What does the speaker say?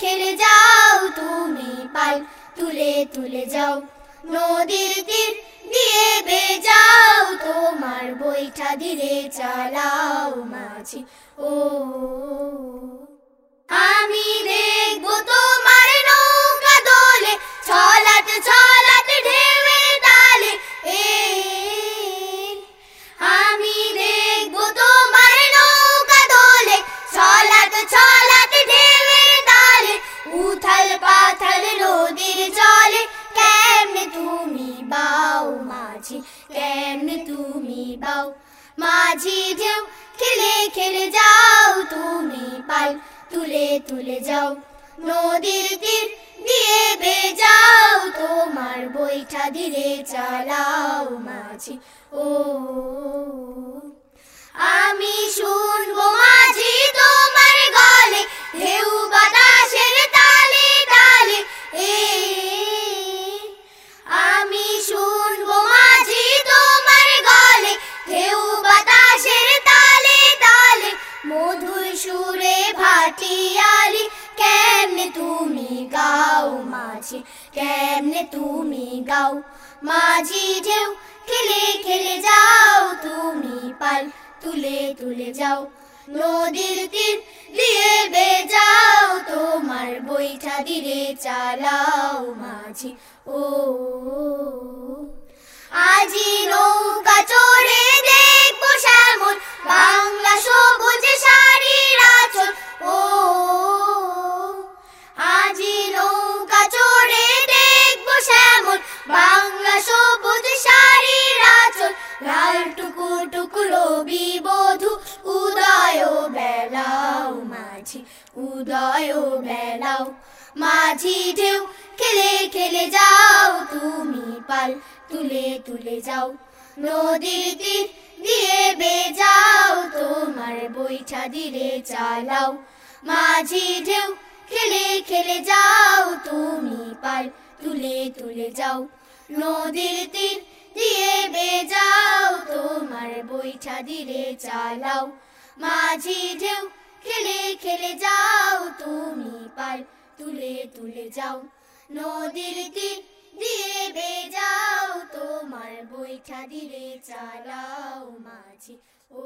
খেলে যাও, তুমি পাল তুলে তুলে যাও। নদীর তীর দিয়ে বেজাও, তোমার বইটা দিলে চালাও মাঝি। ও বাও মাঝি ঢেউ, খেলে খেলে যাও, তুমি পাল তুলে তুলে যাও। নদীর তীর দিয়ে বে যাও তোমার বইটা ধীরে চালাও মাঝি। ও কেমনে তুমি গাও মাঝি, কেমনে তুমি গাও মাঝি ঢেউ, খেলে খেলে যাও তুমি পাল, তুলে তুলে যাও নদীর তীর দিয়ে বেজাও তোমার বইটা ধীরে চালাও মাঝি, ও আজি মাঝি উদয় বেলাও মাঝি ঢেউ, খেলে খেলে যাও তুমি পাল। তুলে তুলে যাও। নদীর তীর দিয়ে বেজাও, তোমার বইটা ধীরে চালাও। মাঝি ঢেউ, খেলে খেলে যাও তুমি পাল। তুলে তুলে যাও। নদীর তীর দিয়ে বেজাও, তোমার বইটা ধীরে চালাও। মাঝি ঢেউ খেলে খেলে যাও তুমি পাল। তুলে তুলে যাও। নদীর তীর দিয়ে বেজাও। তোমার বৈঠা দিলে চালাও মাঝে। ও